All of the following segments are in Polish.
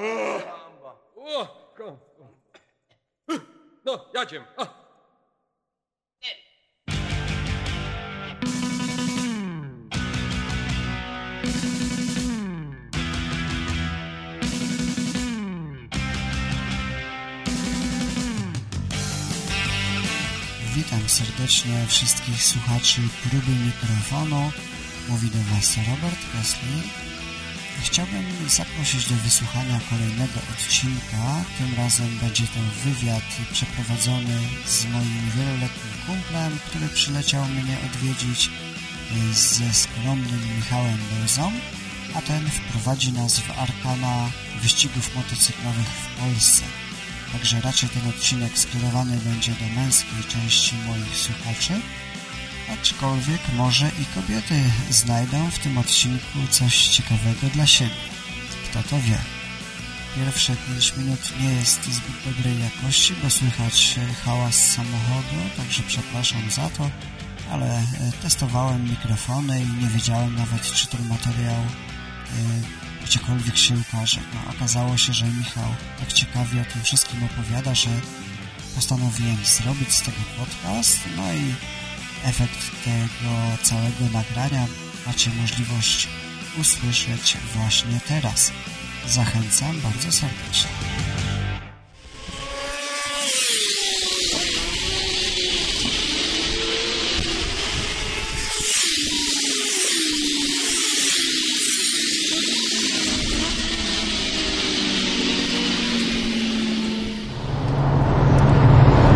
O, ko- No. Witam serdecznie wszystkich słuchaczy próby mikrofonu. Mówi do Was Robert Kessler. Chciałbym zaprosić do wysłuchania kolejnego odcinka. Tym razem będzie to wywiad przeprowadzony z moim wieloletnim kumplem, który przyleciał mnie odwiedzić y, ze skromnym Michałem Belzą, a ten wprowadzi nas w arkana wyścigów motocyklowych w Polsce. Także raczej ten odcinek skierowany będzie do męskiej części moich słuchaczy, aczkolwiek może i kobiety znajdą w tym odcinku coś ciekawego dla siebie. Kto to wie. Pierwsze 5 minut nie jest zbyt dobrej jakości, bo słychać hałas samochodu, także przepraszam za to, ale e, testowałem mikrofony i nie wiedziałem nawet, czy ten materiał e, gdziekolwiek się ukaże. No, okazało się, że Michał tak ciekawie o tym wszystkim opowiada, że postanowiłem zrobić z tego podcast, no i efekt tego całego nagrania macie możliwość usłyszeć właśnie teraz. Zachęcam bardzo serdecznie.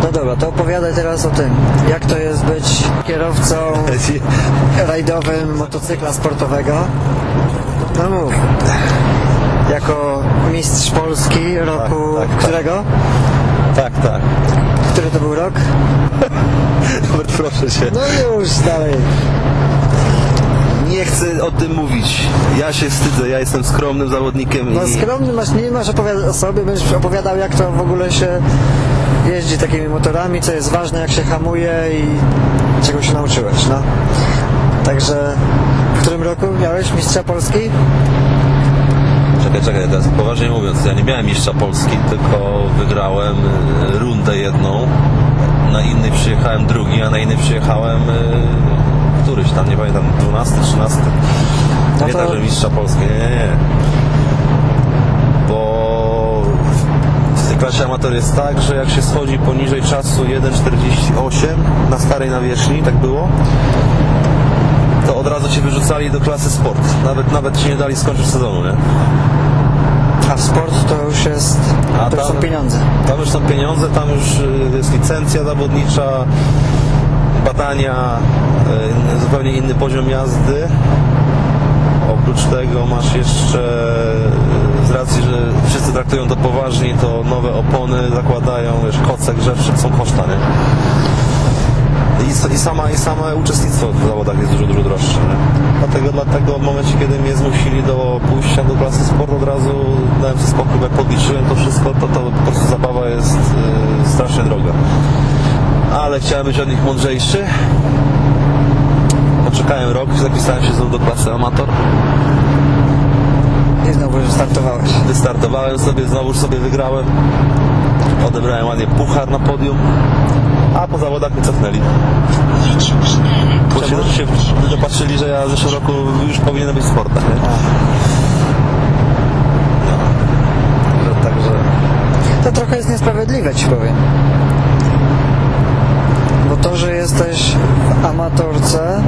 No dobra, to opowiadaj teraz o tym, jak to jest kierowcą rajdowym motocykla sportowego. No mów. Jako mistrz Polski roku Tak, tak, tak. którego? Tak, tak. Który to był rok? Robert, proszę cię. No już, dalej. Nie chcę o tym mówić. Ja się wstydzę, ja jestem skromnym zawodnikiem No i... skromny masz, nie masz opowiadać o sobie, będziesz opowiadał jak to w ogóle się jeździ takimi motorami, co jest ważne, jak się hamuje i czego się nauczyłeś, no. Także w którym roku miałeś mistrza Polski? Czekaj, czekaj, teraz poważnie mówiąc, ja nie miałem mistrza Polski, tylko wygrałem y, rundę jedną. Na innej przyjechałem drugi, a na innej przyjechałem y, któryś tam, nie pamiętam, 12, 13. No nie to- tak, że mistrza Polski, nie, nie, nie. Klasie amator jest tak, że jak się schodzi poniżej czasu 1,48 na starej nawierzchni, tak było, to od razu cię wyrzucali do klasy sport. Nawet, nawet ci nie dali skończyć sezonu, nie? A sport to już jest, A to już są tam- pieniądze. Tam już są pieniądze, tam już y, jest licencja zawodnicza, badania, y, zupełnie inny poziom jazdy. Oprócz tego masz jeszcze, z racji, że wszyscy traktują to poważnie, to nowe opony zakładają, wiesz, koce grzewcze są koszta, nie? I, i, sama, I same uczestnictwo w zawodach jest dużo, dużo droższe. Nie? Dlatego, dlatego w momencie, kiedy mnie zmusili do pójścia do klasy sport, od razu dałem sobie spokój, jak podliczyłem to wszystko, to, to po prostu zabawa jest y, strasznie droga. Ale chciałem być od nich mądrzejszy. Poczekałem rok, zapisałem się znów do klasy amator. I znowu już startowałeś. Wystartowałem sobie, znowu sobie wygrałem. Odebrałem ładnie puchar na podium. A po zawodach mnie cofnęli. Bo się, się dopatrzyli, że ja w zeszłym roku już powinienem być w sportach. Nie? No. Także To trochę jest niesprawiedliwe, ci powiem. Bo to, że jesteś w amatorce,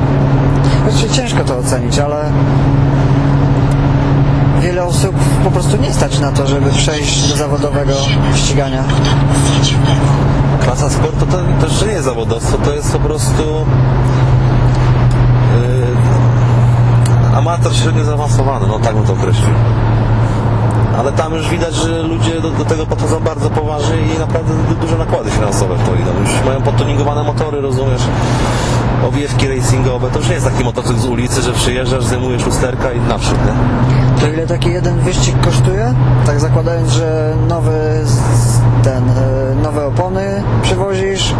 znaczy ciężko to ocenić, ale osób po prostu nie stać na to, żeby przejść do zawodowego ścigania. klasa sportu to też nie jest zawodowstwo, to jest po prostu yy, amator średnio zaawansowany, no tak bym to określił. Ale tam już widać, że ludzie do, do tego podchodzą bardzo poważnie i naprawdę du- duże nakłady finansowe w to idą. Już mają podtuningowane motory, rozumiesz? Owiewki racingowe, to już nie jest taki motocykl z ulicy, że przyjeżdżasz, zdejmujesz lusterka i naprzód, nie? To ile taki jeden wyścig kosztuje? Tak zakładając, że nowy ten, e, nowe opony przywozisz,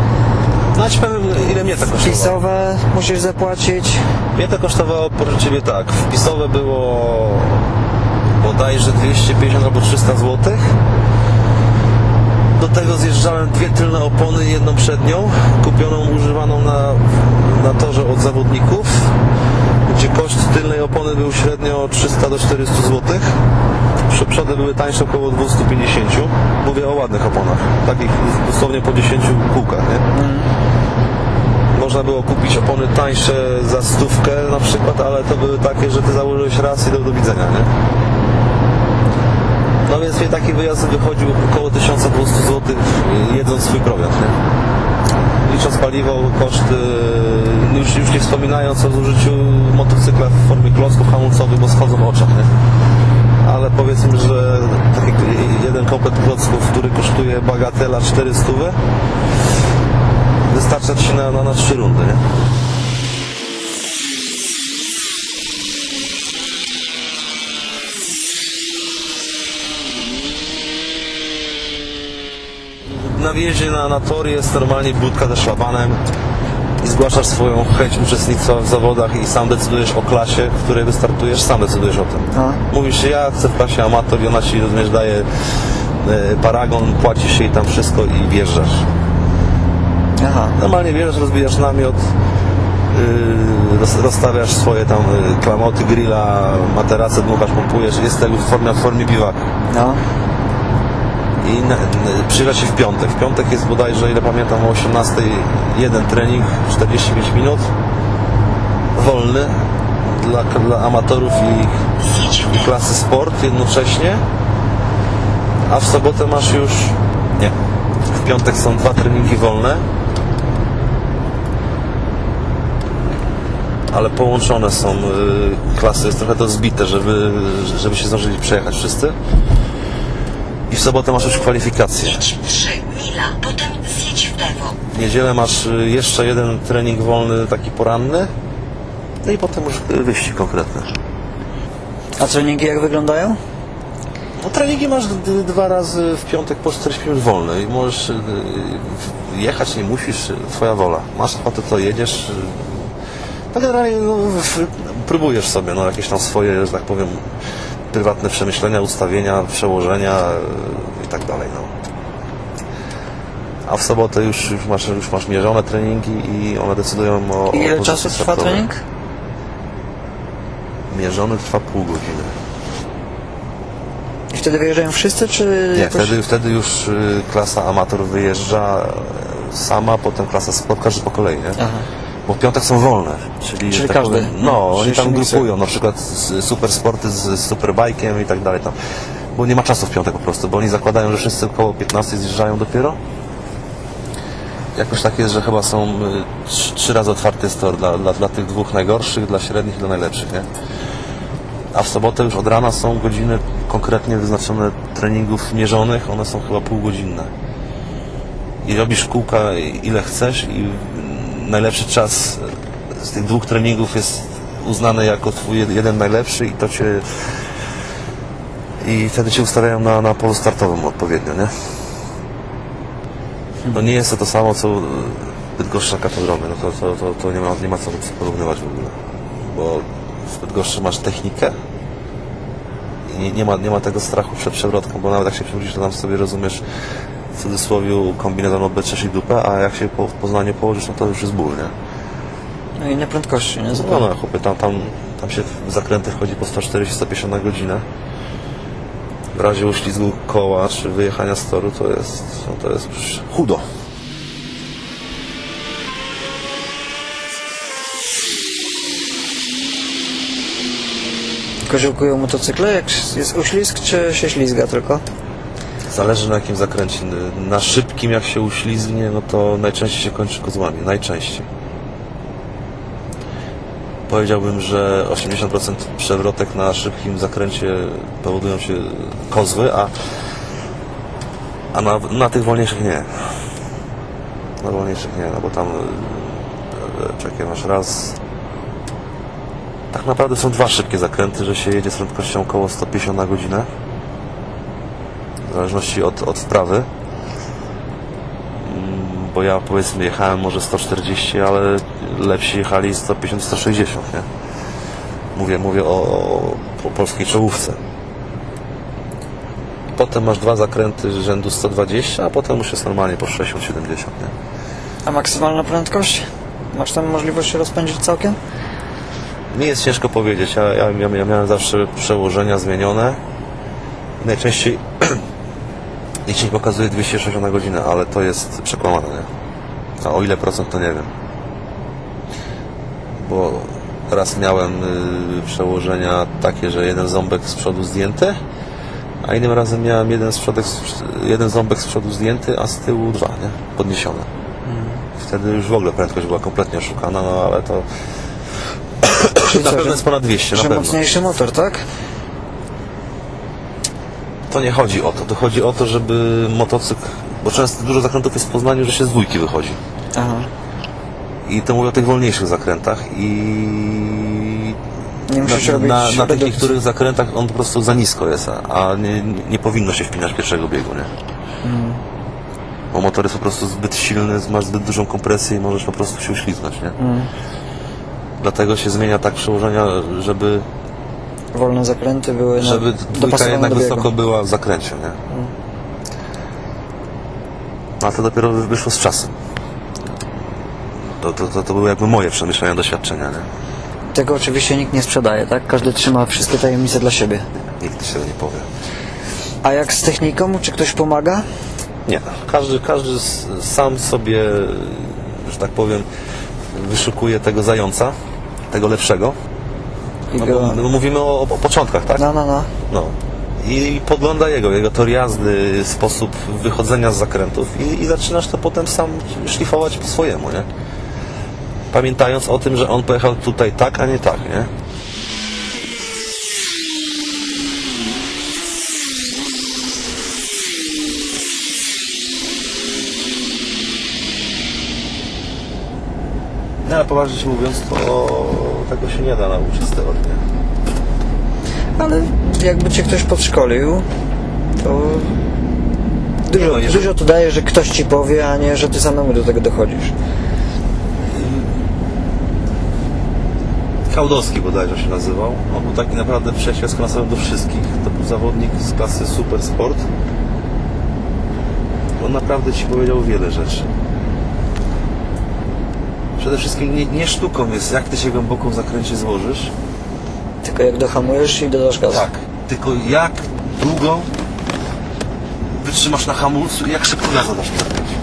No ci powiem, ile mnie to kosztowało. Wpisowe musisz zapłacić. Mnie to kosztowało, proszę Ciebie, tak. Wpisowe było bodajże 250 albo 300 zł. Do tego zjeżdżałem dwie tylne opony i jedną przednią, kupioną, używaną na, na torze od zawodników, gdzie koszt tylnej opony był średnio 300 do 400 zł. Przeprzody były tańsze około 250. Mówię o ładnych oponach, takich dosłownie po 10 kółkach, nie? Można było kupić opony tańsze za stówkę na przykład, ale to były takie, że ty założyłeś raz i do, do widzenia, nie? No więc mnie taki wyjazd wychodził około 1200 zł jedząc swój prowiant, nie? Licząc paliwo, koszty, już, już nie wspominając o zużyciu motocykla w formie klocków hamulcowych, bo schodzą oczach, nie? Ale powiedzmy, że taki jeden komplet klocków, który kosztuje bagatela 400 wystarcza ci na, na, na rundy, nie? Na wjeździe na, na tor jest normalnie budka ze szlabanem i zgłaszasz swoją chęć uczestnictwa w zawodach i sam decydujesz o klasie, w której wystartujesz, sam decydujesz o tym. No. Mówisz, ja chcę w klasie amator i ona ci rozumiesz, daje e, paragon, płacisz jej tam wszystko i wjeżdżasz. Aha. Normalnie bierzesz, rozbijasz namiot, roz- rozstawiasz swoje tam yy, klamoty, grilla, materace, dmuchasz, pompujesz, jest w formie, w formie biwaku. No. I na, przyjechać się w piątek. W piątek jest bodajże, ile pamiętam, o 18 jeden trening, 45 minut, wolny dla, dla amatorów i, i klasy sport jednocześnie, a w sobotę masz już, nie, w piątek są dwa treningi wolne, ale połączone są y, klasy, jest trochę to zbite, żeby, żeby się zdążyli przejechać wszyscy. I w sobotę masz już kwalifikacje. Jedź 3 mila, potem zjedź w lewo. W niedzielę masz y, jeszcze jeden trening wolny, taki poranny. No i potem już wyścig konkretny. A treningi jak wyglądają? No treningi masz dwa razy w piątek po 45 minut wolne i możesz y, y, jechać, nie musisz, twoja wola. Masz ochotę, to jedziesz. No generalnie no, próbujesz sobie no, jakieś tam swoje, że tak powiem, prywatne przemyślenia, ustawienia, przełożenia y, i tak dalej. No. A w sobotę już, już, masz, już masz mierzone treningi i one decydują o. I o ile pozycji czasu trwa startowej. trening? Mierzony trwa pół godziny. I wtedy wyjeżdżają wszyscy, czy Nie, jakoś... wtedy, wtedy już y, klasa amator wyjeżdża sama, potem klasa sport, każdy po kolei, nie? Aha. Bo w piątek są wolne, czyli... Czyli tak każdy. powiem, No, oni tam grupują, na przykład super sporty z, z superbajkiem i tak dalej tam. Bo nie ma czasu w piątek po prostu, bo oni zakładają, że wszyscy około 15 zjeżdżają dopiero. Jakoś tak jest, że chyba są y, trzy, trzy razy otwarty tor dla, dla, dla tych dwóch najgorszych, dla średnich i dla najlepszych, nie? A w sobotę już od rana są godziny konkretnie wyznaczone treningów mierzonych, one są chyba półgodzinne. I robisz kółka ile chcesz i najlepszy czas z tych dwóch treningów jest uznany jako twój jed- jeden najlepszy i to cię i wtedy cię ustawiają na, na polu startowym odpowiednio, nie? No nie jest to to samo, co Bydgoszcza katedrowy, no to, to, to, to nie, ma, nie ma co porównywać w ogóle, bo w Bydgoszczy masz technikę i nie, nie, ma, nie ma tego strachu przed przewrotką, bo nawet jak się przewrócisz, to tam sobie rozumiesz w cudzysłowie kombinezon obeczesz i dupę, a jak się po, w Poznaniu położysz, no to już jest ból, nie? No i na prędkości, nie? No, no chłopie, tam, tam, tam się w zakręty wchodzi po 140-150 na godzinę. W razie uślizgu koła czy wyjechania z toru to jest, no to jest już chudo. Koziołkują motocykle, jak jest uślizg, czy się ślizga tylko? Zależy na jakim zakręcie. Na szybkim jak się uślizgnie, no to najczęściej się kończy kozłami. Najczęściej. Powiedziałbym, że 80% przewrotek na szybkim zakręcie powodują się kozły, a, a na, na tych wolniejszych nie. Na wolniejszych nie, no bo tam e, czekaj, masz raz tak naprawdę są dwa szybkie zakręty, że się jedzie z prędkością około 150 na godzinę zależności od, od wprawy. Mm, Bo ja powiedzmy jechałem może 140, ale lepsi jechali 150-160, nie? Mówię, mówię o, o, polskiej czołówce. potem masz dwa zakręty rzędu 120, a potem już jest normalnie po 60-70, nie? A maksymalna prędkość? Masz tam możliwość się rozpędzić całkiem? Nie jest ciężko powiedzieć. Ja, ja ja miałem zawsze przełożenia zmienione. Najczęściej licznik pokazuje 260 na godzinę, ale to jest przekłamane, nie? A o ile procent to nie wiem. Bo raz miałem y, przełożenia takie, że jeden ząbek z przodu zdjęty, a innym razem miałem jeden, z przodek, jeden ząbek z przodu zdjęty, a z tyłu dwa, nie? Podniesione. Wtedy już w ogóle prędkość była kompletnie oszukana, no ale to na pewno jest ponad 200, na Że pewno. mocniejszy motor, tak? To nie chodzi o to. To chodzi o to, żeby motocykl... Bo często dużo zakrętów jest w Poznaniu, że się z dwójki wychodzi. Aha. I to mówię o tych wolniejszych zakrętach i... Nie musisz na, robić na, na tych niektórych zakrętach on po prostu za nisko jest, a nie, nie powinno się wpinać pierwszego biegu, nie? Mm. Bo motor jest po prostu zbyt silny, masz zbyt dużą kompresję i możesz po prostu się uślizgnąć, nie? Mm. Dlatego się zmienia tak przełożenia, żeby, Wolne zakręty były żeby na, dwójka jednak do biegu. wysoko była w zakręcie, nie? A to dopiero wyszło z czasem. To, to, to, to były jakby moje przemyślenia, doświadczenia, nie? Tego oczywiście nikt nie sprzedaje, tak? Każdy trzyma wszystkie tajemnice dla siebie. Nikt się nie powie. A jak z techniką? Czy ktoś pomaga? Nie, każdy, każdy sam sobie, że tak powiem, wyszukuje tego zająca, tego lepszego. I No, bo, no, mówimy o, o początkach, tak? No, no, no. No. I podgląda jego, jego tor jazdy, sposób wychodzenia z zakrętów i, i zaczynasz to potem sam szlifować po swojemu, nie? Pamiętając o tym, że on pojechał tutaj tak, a nie tak, nie? No ale poważnie się mówiąc, to tego się nie da nauczyć z teorii, nie? Ale jakby cię ktoś podszkolił, to dużo, no, jeżeli- dużo to daje, że ktoś ci powie, a nie, że ty samemu do tego dochodzisz. Kałdowski bodajże się nazywał. On był taki naprawdę przyjaciel do wszystkich. To był zawodnik z klasy Super Sport. On naprawdę ci powiedział wiele rzeczy. Przede wszystkim nie, nie sztuką jest, jak ty się głęboko w zakręcie złożysz. Tylko jak dohamujesz i dodasz gazu. Tak. Tylko jak długo wytrzymasz na hamulcu i jak szybko gaz dasz w zakręcie.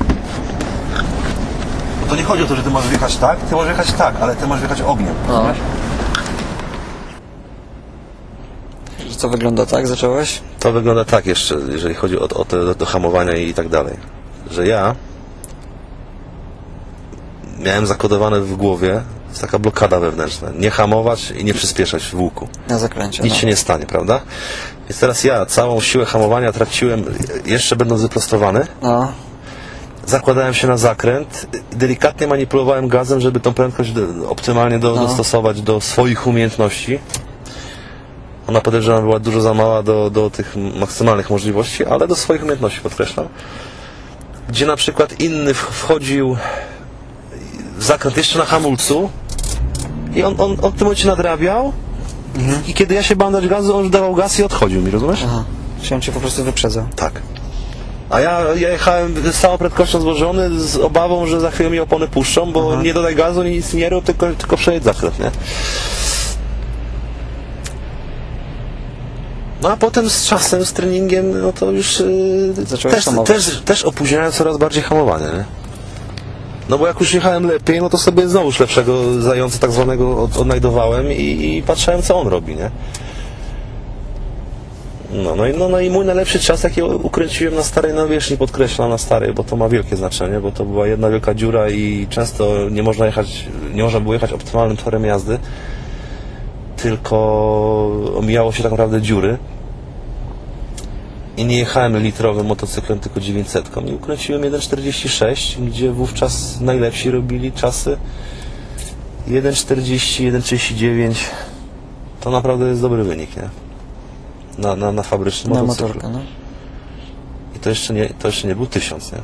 Bo to nie chodzi o to, że ty możesz wjechać tak, ty możesz jechać tak, ale ty możesz wjechać ogniem. No. Że Co wygląda tak? Zacząłeś? To wygląda tak jeszcze, jeżeli chodzi o, o te do hamowania i tak dalej, że ja miałem zakodowane w głowie, jest taka blokada wewnętrzna, nie hamować i nie przyspieszać w łuku. Na zakręcie. Nic no. się nie stanie, prawda? Więc teraz ja całą siłę hamowania traciłem, jeszcze będąc wyprostowany, No. zakładałem się na zakręt, delikatnie manipulowałem gazem, żeby tą prędkość optymalnie do, No. dostosować do swoich umiejętności. Ona podejrzewam była dużo za mała do, do tych maksymalnych możliwości, ale do swoich umiejętności podkreślam. Gdzie na przykład inny wchodził zakręt jeszcze na hamulcu i on, on, on w tym momencie nadrabiał i kiedy ja się bałem dać gazu, on już dawał gaz i odchodził mi, rozumiesz? Aha. Czy on cię po prostu wyprzedzał? Tak. A ja, ja jechałem z całą prędkością złożony z obawą, że za chwilę mi opony puszczą, bo nie dodaj gazu, nic nie rób, tylko, tylko przejedź zakręt, nie? No a potem z czasem, z treningiem, no to już yy, też, też, też opóźniałem coraz bardziej hamowanie, nie? No bo jak już jechałem lepiej, no to sobie znowuż lepszego zająca tak zwanego od, odnajdowałem i, i patrzyłem co on robi, nie? No, no, i, no, no i mój najlepszy czas, jaki ukręciłem na starej nawierzchni, podkreślam na starej, bo to ma wielkie znaczenie, bo to była jedna wielka dziura i często nie można jechać, nie można było jechać optymalnym torem jazdy, tylko omijało się tak naprawdę dziury. I nie jechałem litrowym motocyklem, tylko 900 i ukręciłem 1,46, gdzie wówczas najlepsi robili czasy 1,40, 1,39. To naprawdę jest dobry wynik, nie? Na, na, na fabrycznym Na motocyklu. motorkę, no. I to jeszcze nie, to jeszcze nie był tysiąc, nie?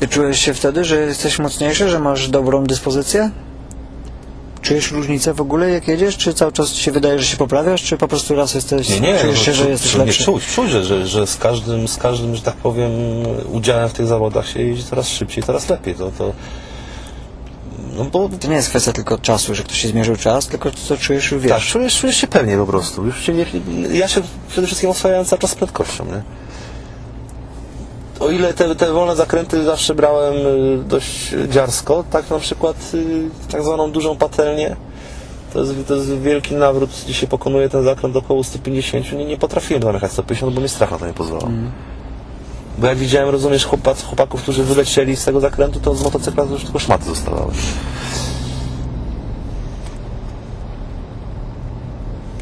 Ty czułeś się wtedy, że jesteś mocniejszy, że masz dobrą dyspozycję? Czujesz różnicę w ogóle jak jedziesz? Czy cały czas ci się wydaje, że się poprawiasz? Czy po prostu raz jesteś, Nie, nie, czujesz no, się, że jesteś lepszy? Nie, czuć, czuć że, że, że z, każdym, z każdym, że tak powiem, udziałem w tych zawodach się jeździ coraz szybciej, coraz lepiej. To, to, no bo To nie jest kwestia tylko czasu, że ktoś się zmierzył czas, tylko to czujesz już tak, wiesz. czujesz, czujesz się pewnie po prostu. Już się, ja się przede wszystkim oswajałem cały czas z prędkością. Nie? O ile te, te wolne zakręty zawsze brałem y, dość dziarsko, tak na przykład y, tak zwaną dużą patelnię, to jest, to jest wielki nawrót, gdzie się pokonuje ten zakręt około 150, nie, nie potrafiłem tam jechać 150, bo mi strach na to nie pozwalał. Bo jak widziałem, rozumiesz, chłopac, chłopaków, którzy wylecieli z tego zakrętu, to z motocykla to już tylko szmaty zostawały.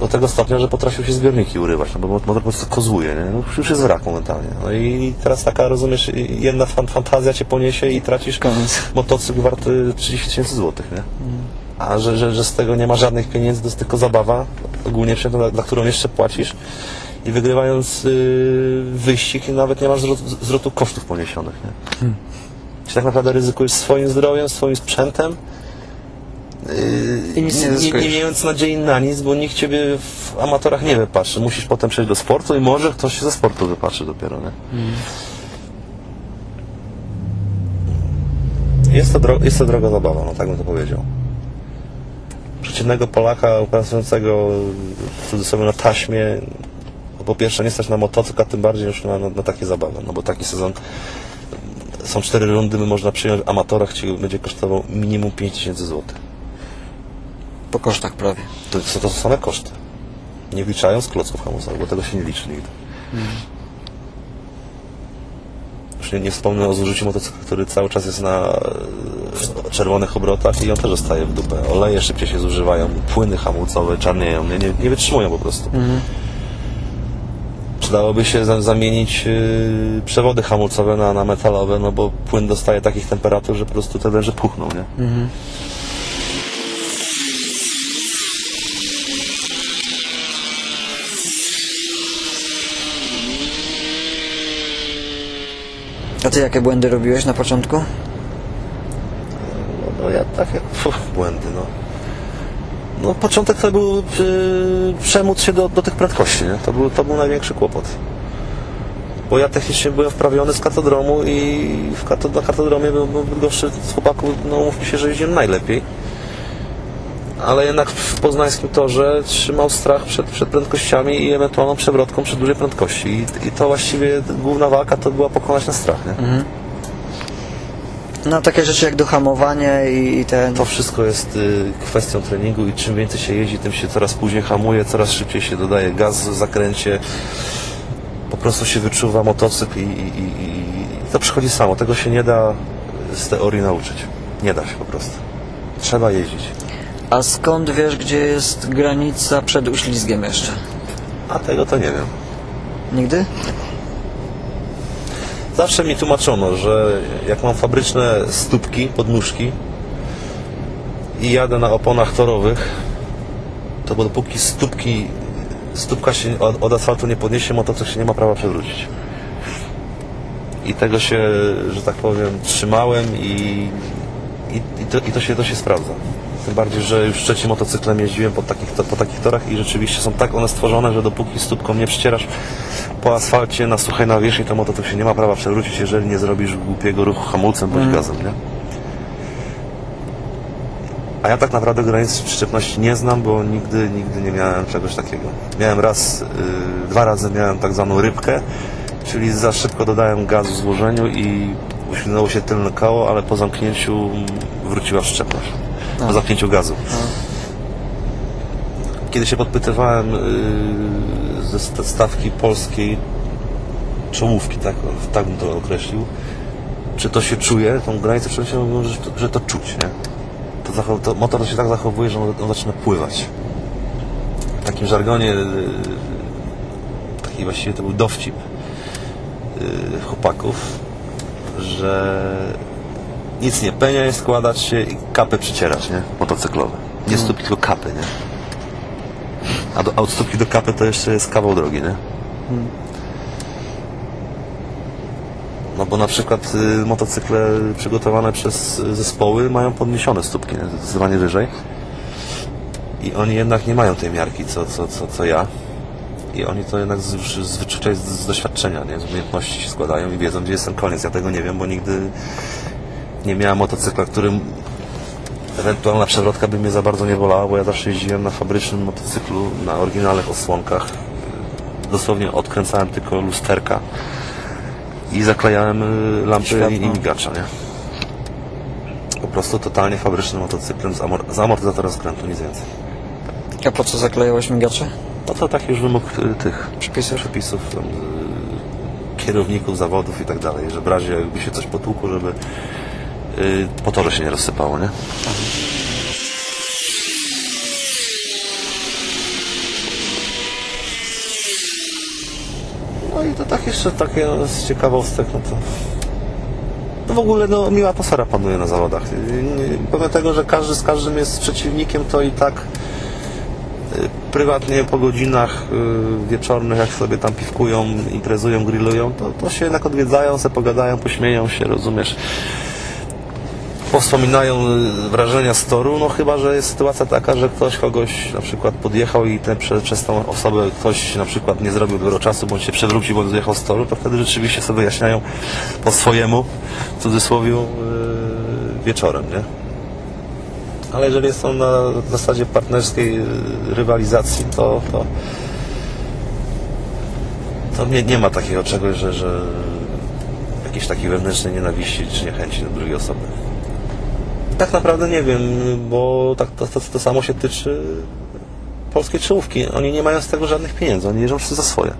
Do tego stopnia, że potrafił się zbiorniki urywać, no bo motor po prostu kozłuje, nie? No, już jest wrak momentalnie. No i teraz taka, rozumiesz, jedna fan, fantazja cię poniesie i tracisz Koniec. motocykl warty 30 tysięcy złotych, nie? A że, że, że z tego nie ma żadnych pieniędzy, to jest tylko zabawa, ogólnie dla, dla którą jeszcze płacisz i wygrywając yy, wyścig nawet nie masz zwrotu, zwrotu kosztów poniesionych, nie? Czyli tak naprawdę ryzykujesz swoim zdrowiem, swoim sprzętem, Nic nie nie, nie, mając nadziei na nic, bo nikt ciebie w amatorach nie wypatrzy. Musisz potem przejść do sportu i może ktoś się ze sportu wypatrzy dopiero, nie? Jest, to dro- jest to droga zabawa, no tak bym to powiedział. Przeciętnego Polaka pracującego w cudzysłowie na taśmie, po pierwsze nie stać na motocykl, a tym bardziej już na, na, na takie zabawy, no bo taki sezon są cztery rundy, my można przyjąć w amatorach, ci będzie kosztował minimum 5000 zł. Po kosztach prawie. To, są- to same koszty. Nie wliczając klocków hamusowych, bo tego się nie liczy nigdy. Już nie, nie wspomnę o zużyciu motocykla, który cały czas jest na e, czerwonych obrotach i on też zostaje w dupę. Oleje szybciej się zużywają, płyny hamulcowe czarnieją, nie, nie, nie wytrzymują po prostu. Przydałoby się za, zamienić y, przewody hamulcowe na, na metalowe, no bo płyn dostaje takich temperatur, że po prostu te węże puchną, nie? A ty jakie błędy robiłeś na początku? No, no ja takie błędy, no. No początek to był y, przemóc się do, do tych prędkości, nie? To był, to był największy kłopot. Bo ja technicznie byłem wprawiony z katodromu i w kato, na katodromie był, był gorszy z chłopaków, no mówmy się, że jeździłem najlepiej. Ale jednak w poznańskim torze trzymał strach przed, przed prędkościami i ewentualną przewrotką przy dużej prędkości. I, I to właściwie główna walka to była pokonać na strach, nie? No takie rzeczy jak dohamowanie i, i ten... To wszystko jest y, kwestią treningu i czym więcej się jeździ, tym się coraz później hamuje, coraz szybciej się dodaje gaz w zakręcie. Po prostu się wyczuwa motocykl i, i, i to przychodzi samo. Tego się nie da z teorii nauczyć. Nie da się po prostu. Trzeba jeździć. A skąd wiesz, gdzie jest granica przed uślizgiem jeszcze? A tego to nie wiem. Nigdy? Zawsze mi tłumaczono, że jak mam fabryczne stópki, podnóżki i jadę na oponach torowych, to bo dopóki stópki, stópka się od, od asfaltu nie podniesie, motocykl się nie ma prawa przewrócić. I tego się, że tak powiem, trzymałem i, i, i, to, i to, się, to się sprawdza. Tym bardziej, że już trzecim motocyklem jeździłem po takich, po takich torach i rzeczywiście są tak one stworzone, że dopóki stópką nie przycierasz po asfalcie na suchej nawierzchni, to motocykl się nie ma prawa przewrócić, jeżeli nie zrobisz głupiego ruchu hamulcem bądź gazem, nie? A ja tak naprawdę granic przyczepności nie znam, bo nigdy, nigdy nie miałem czegoś takiego. Miałem raz, y, dwa razy miałem tak zwaną rybkę, czyli za szybko dodałem gazu w złożeniu i uślizgnęło się tylne koło, ale po zamknięciu wróciła przyczepność. Po zamknięciu gazu. Kiedy się podpytywałem y, ze sta- stawki polskiej czołówki, tak, tak bym to określił, czy to się czuje, tą granicę przejścia, mówią, że, to- że to czuć, nie? To, to motor się tak zachowuje, że on, on zaczyna pływać. W takim żargonie y, taki właściwie to był dowcip y, chłopaków, że nic nie penia, składać się i kapy przycierać, nie? Motocyklowe. Nie stópki, tylko kapy, nie? A, do, a od stópki do kapy to jeszcze jest kawał drogi, nie? No bo na przykład y, motocykle przygotowane przez y, zespoły mają podniesione stópki nie? zdecydowanie wyżej. I oni jednak nie mają tej miarki, co, co, co, co ja. I oni to jednak z, z wyczucia z, z doświadczenia, nie? z umiejętności się składają i wiedzą, gdzie jest ten koniec. Ja tego nie wiem, bo nigdy nie miałem motocykla, którym ewentualna przewrotka by mnie za bardzo nie bolała, bo ja zawsze jeździłem na fabrycznym motocyklu, na oryginalnych osłonkach. Dosłownie odkręcałem tylko lusterka i zaklejałem y, lampy i, migacza, nie? Po prostu totalnie fabrycznym motocyklem z, amor- z amortyzatorem skrętu, nic więcej. A po co zaklejałeś migacze? No to taki już wymóg y, tych Przepisów? przepisów tam, y, kierowników zawodów i tak dalej, że w razie jakby się coś potłukło, żeby po torze się nie rozsypało, nie? No i to tak jeszcze takie no, z ciekawostek, no to no w ogóle no, miła atmosfera panuje na zawodach. Y, nie- Pomimo tego, że każdy z każdym jest przeciwnikiem, to i tak y, prywatnie po godzinach y, wieczornych, jak sobie tam piwkują, imprezują, grillują, to, to się jednak odwiedzają, se pogadają, pośmieją się, rozumiesz? Powspominają y, wrażenia z toru, no chyba, że jest sytuacja taka, że ktoś kogoś na przykład podjechał i ten, przez, tą osobę ktoś na przykład nie zrobił dużo czasu, bądź się przewrócił, bądź zjechał z toru, to wtedy rzeczywiście sobie wyjaśniają po swojemu, w cudzysłowie, yy, wieczorem, nie? Ale jeżeli jest to na zasadzie partnerskiej yy, rywalizacji, to, to, to nie, nie ma takiego czegoś, że, że jakiejś takiej wewnętrznej nienawiści czy niechęci do drugiej osoby. Tak naprawdę nie wiem, bo tak to, to, to samo się tyczy polskiej czołówki. Oni nie mają z tego żadnych pieniędzy, oni jeżdżą wszyscy za swoje.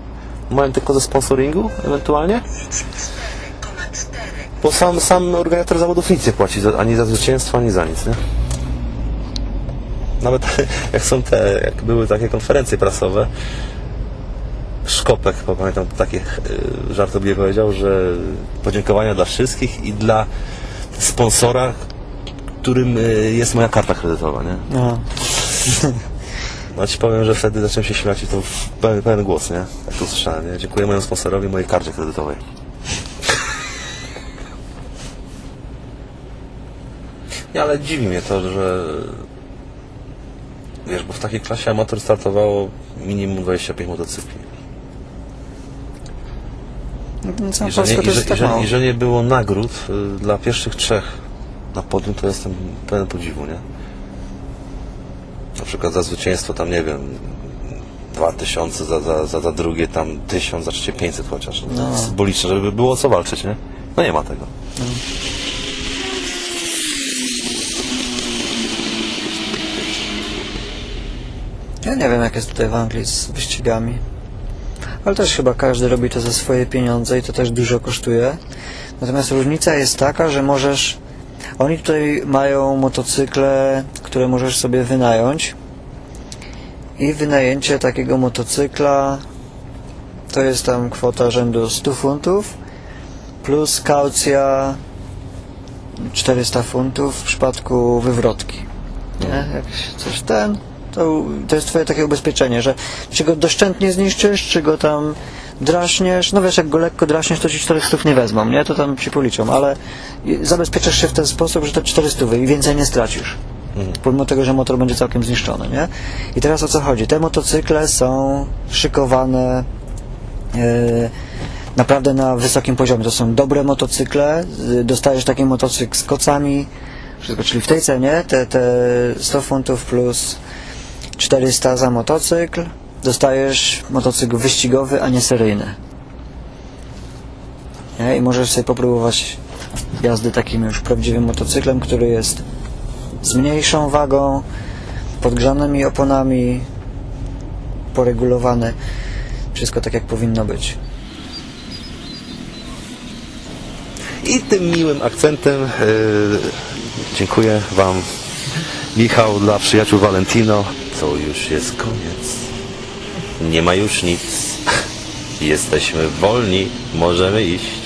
Mają tylko ze sponsoringu ewentualnie, Jedź 4,4. bo sam, sam organizator zawodów nic nie płaci ani za zwycięstwo, ani za nic, nie? Nawet jak są te, jak były takie konferencje prasowe, Szkopek, pamiętam, takie y, żartobliwie powiedział, że podziękowania dla wszystkich i dla sponsora, którym y, jest moja karta kredytowa, nie? No. No ci powiem, że wtedy zacząłem się śmiać i to w pełen, pełen głos, nie? Jak to usłyszałem, nie? Dziękuję mojemu sponsorowi, mojej karcie kredytowej. Nie, ale dziwi mnie to, że wiesz, bo w takiej klasie amator startowało minimum 25 motocykli. No, I że, nie, i, że, i, tak że. I że nie było nagród y, dla pierwszych trzech na podium, to jestem pełen podziwu, nie? Na przykład za zwycięstwo tam, nie wiem, 2000, za, za, za, za drugie tam 1000, za trzecie 500 chociaż. No. No. Symboliczne, żeby było o co walczyć, nie? No nie ma tego. Ja nie wiem, jak jest tutaj w Anglii z wyścigami. Ale też chyba każdy robi to za swoje pieniądze i to też dużo kosztuje. Natomiast różnica jest taka, że możesz. Oni tutaj mają motocykle, które możesz sobie wynająć. I wynajęcie takiego motocykla to jest tam kwota rzędu 100 funtów plus kaucja 400 funtów w przypadku wywrotki. Nie? Jak się coś ten, to, to jest twoje takie ubezpieczenie, że czy go doszczętnie zniszczysz, czy go tam draśniesz, no wiesz, jak go lekko draśniesz, to ci 400 nie wezmą, nie? To tam ci policzą, ale zabezpieczasz się w ten sposób, że te 400 i więcej nie stracisz. Pomimo tego, że motor będzie całkiem zniszczony, nie? I teraz o co chodzi? Te motocykle są szykowane e, naprawdę na wysokim poziomie. To są dobre motocykle. y, Dostajesz taki motocykl z kocami, wszystko, czyli w tej cenie te, te 100 funtów plus 400 za motocykl. Dostajesz motocykl wyścigowy, a nie seryjny. Nie? I możesz sobie popróbować jazdy takim już prawdziwym motocyklem, który jest z mniejszą wagą, podgrzanymi oponami, poregulowany. Wszystko tak jak powinno być. I tym miłym akcentem yy, dziękuję Wam, Michał, dla przyjaciół Valentino. To już jest koniec. Nie ma już nic. Jesteśmy wolni, możemy iść.